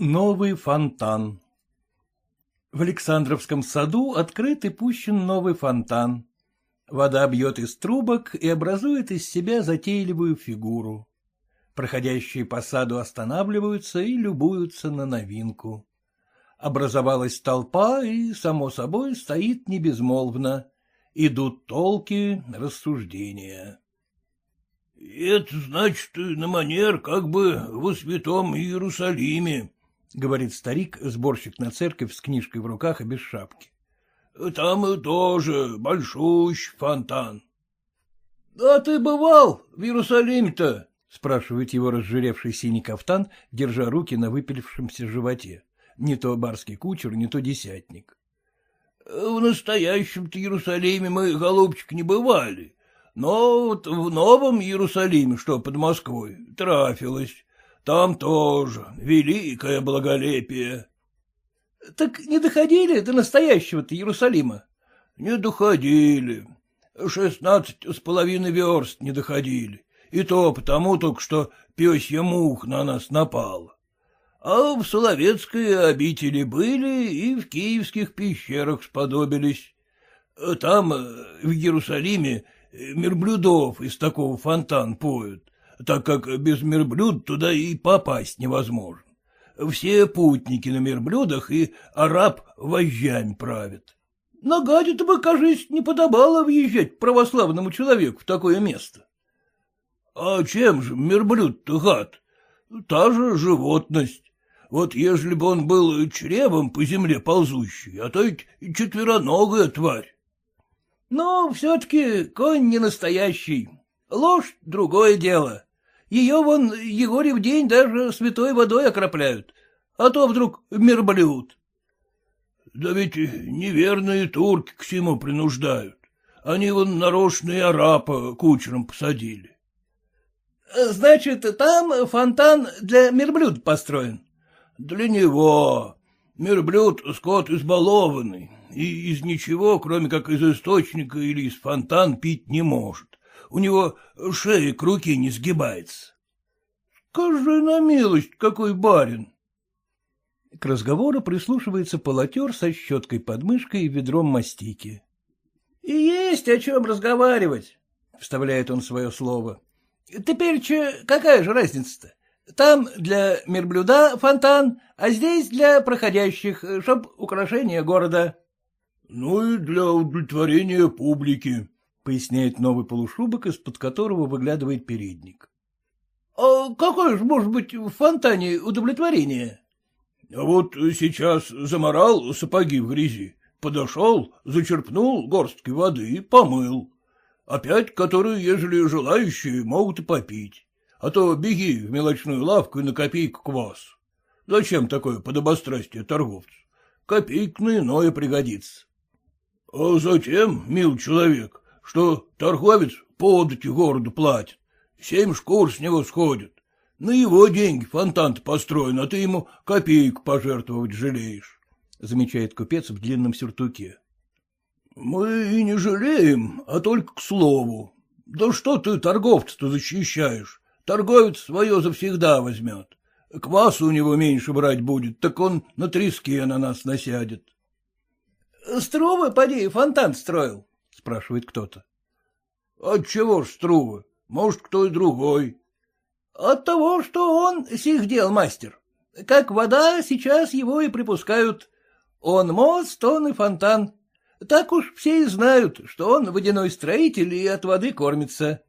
Новый фонтан В Александровском саду открыт и пущен новый фонтан. Вода бьет из трубок и образует из себя затейливую фигуру. Проходящие по саду останавливаются и любуются на новинку. Образовалась толпа и, само собой, стоит небезмолвно. Идут толки, рассуждения. — Это значит на манер как бы во святом Иерусалиме, — говорит старик, сборщик на церковь с книжкой в руках и без шапки. — Там тоже большущий фонтан. — Да ты бывал в Иерусалиме-то? — спрашивает его разжиревший синий кафтан, держа руки на выпилившемся животе. Не то барский кучер, не то десятник. — В настоящем-то Иерусалиме мы, голубчик, не бывали. Но вот в Новом Иерусалиме, что под Москвой, трафилось. Там тоже великое благолепие. — Так не доходили до настоящего-то Иерусалима? — Не доходили. Шестнадцать с половиной верст не доходили. И то потому только, что пёсья мух на нас напала. А в Соловецкой обители были и в киевских пещерах сподобились. Там, э, в Иерусалиме, мерблюдов из такого фонтан поют так как без мерблюд туда и попасть невозможно. Все путники на мерблюдах и араб вожжами правят. Нагаде-то бы, кажись, не подобало въезжать православному человеку в такое место. А чем же мерблюд-то гад? Та же животность. Вот ежели бы он был чревом по земле ползущий, а то ведь четвероногая тварь. Но все-таки конь не настоящий. Ложь — другое дело. Ее вон Егорьев день даже святой водой окропляют, а то вдруг мирблюд. Да ведь неверные турки к всему принуждают. Они вон нарочные арапа кучером посадили. Значит, там фонтан для мирблюд построен? Для него. Мирблюд — скот избалованный, и из ничего, кроме как из источника или из фонтан, пить не может у него шея к руке не сгибается. — Скажи на милость, какой барин! К разговору прислушивается полотер со щеткой под мышкой и ведром мастики. — И есть о чем разговаривать, — вставляет он свое слово. — Теперь че, какая же разница-то? Там для мирблюда фонтан, а здесь для проходящих, чтоб украшение города. — Ну и для удовлетворения публики, поясняет новый полушубок, из-под которого выглядывает передник. — А какое же может быть в фонтане удовлетворение? — вот сейчас заморал сапоги в грязи, подошел, зачерпнул горсткой воды и помыл. Опять, которые, ежели желающие, могут и попить. А то беги в мелочную лавку и на копейку квас. Зачем такое подобострастие торговцу? Копейка на иное пригодится. — А затем, мил человек, что торговец подать городу платит, семь шкур с него сходит. На его деньги фонтан построен, а ты ему копейку пожертвовать жалеешь, — замечает купец в длинном сюртуке. — Мы и не жалеем, а только к слову. Да что ты торговца-то защищаешь? Торговец свое завсегда возьмет. Квасу у него меньше брать будет, так он на треске на нас насядет. — Струвы, поди, фонтан строил, — спрашивает кто-то. — Отчего ж Струвы? Может, кто и другой. — От того, что он сих дел мастер. Как вода, сейчас его и припускают. Он мост, он и фонтан. Так уж все и знают, что он водяной строитель и от воды кормится.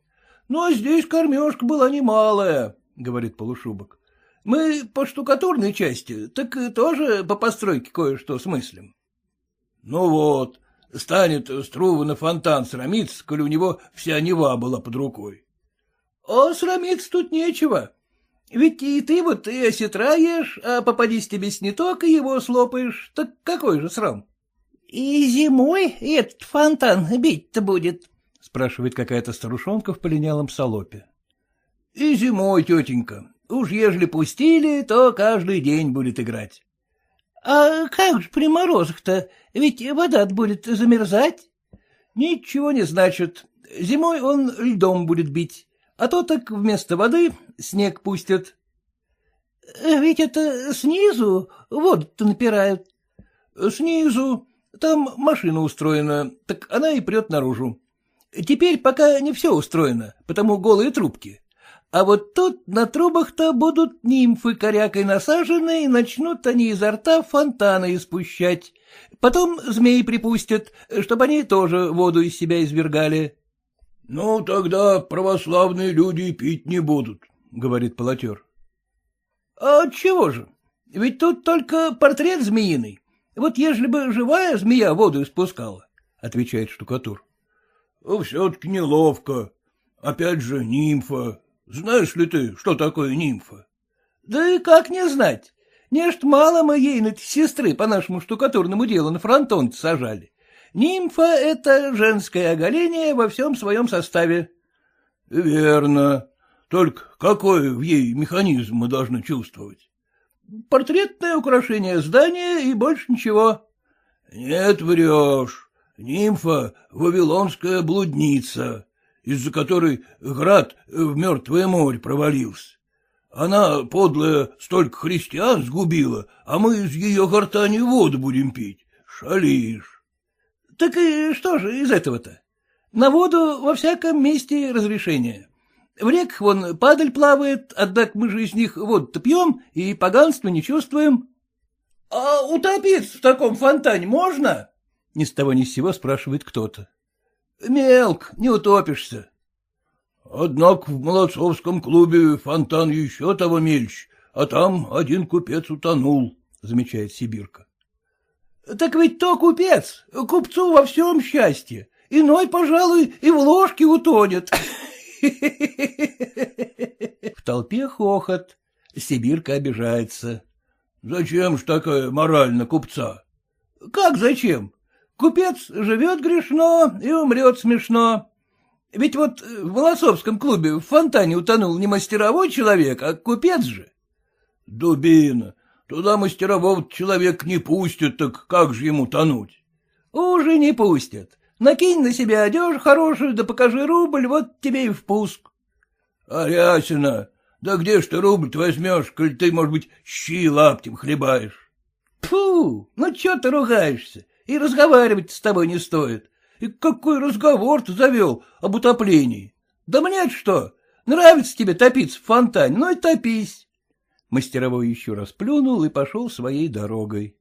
Ну, а здесь кормежка была немалая, — говорит полушубок. Мы по штукатурной части, так тоже по постройке кое-что смыслим. — Ну вот, Станет Струва на фонтан срамиться, коли у него вся Нева была под рукой. — А срамиться тут нечего. Ведь и ты вот и осетра ешь, а попадись тебе сниток, и его слопаешь. Так какой же срам? — И зимой этот фонтан бить-то будет? — спрашивает какая-то старушонка в полинялом салопе. — И зимой, тетенька. Уж ежели пустили, то каждый день будет играть. — А как же при морозах-то? Ведь вода будет замерзать. — Ничего не значит. Зимой он льдом будет бить, а то так вместо воды снег пустят. — Ведь это снизу воду-то напирают. — Снизу. Там машина устроена, так она и прет наружу. Теперь пока не все устроено, потому голые трубки. А вот тут на трубах-то будут нимфы корякой насажены, и начнут они изо рта фонтаны испущать. Потом змей припустят, чтобы они тоже воду из себя извергали. — Ну, тогда православные люди пить не будут, — говорит полотер. — А чего же? Ведь тут только портрет змеиный. Вот ежели бы живая змея воду испускала, — отвечает штукатур. — Все-таки неловко. Опять же нимфа. Знаешь ли ты, что такое нимфа? — Да и как не знать. Нечто мало мы ей на сестры по нашему штукатурному делу на фронтон сажали. Нимфа — это женское оголение во всем своем составе. — Верно. Только какой в ей механизм мы должны чувствовать? — Портретное украшение здания и больше ничего. — Нет, врешь. Нимфа — вавилонская блудница, из-за которой град в мертвое море провалился. Она, подлая, столько христиан сгубила, а мы из ее гортани воду будем пить. Шалишь. — Так и что же из этого-то? На воду во всяком месте разрешение. В реках вон падаль плавает, однако мы же из них воду-то пьем и поганства не чувствуем. — А утопиться в таком фонтане можно? — ни с того ни с сего спрашивает кто-то. — Мелк, не утопишься. — Однако в Молодцовском клубе фонтан еще того мельче, а там один купец утонул, — замечает Сибирка. — Так ведь то купец, купцу во всем счастье. Иной, пожалуй, и в ложке утонет. В толпе хохот. Сибирка обижается. — Зачем ж такая мораль на купца? — Как зачем? Купец живет грешно и умрет смешно. Ведь вот в Волосовском клубе в фонтане утонул не мастеровой человек, а купец же. — Дубина, туда мастерового человек не пустят, так как же ему тонуть? — Уже не пустят. Накинь на себя одежду хорошую, да покажи рубль, вот тебе и впуск. — Арясина, да где ж ты рубль возьмешь, коль ты, может быть, щи лаптем хлебаешь? — Фу, ну чё ты ругаешься? И разговаривать с тобой не стоит. И какой разговор ты завел об утоплении? Да мне что? Нравится тебе топиться в фонтане, ну и топись. Мастеровой еще раз плюнул и пошел своей дорогой.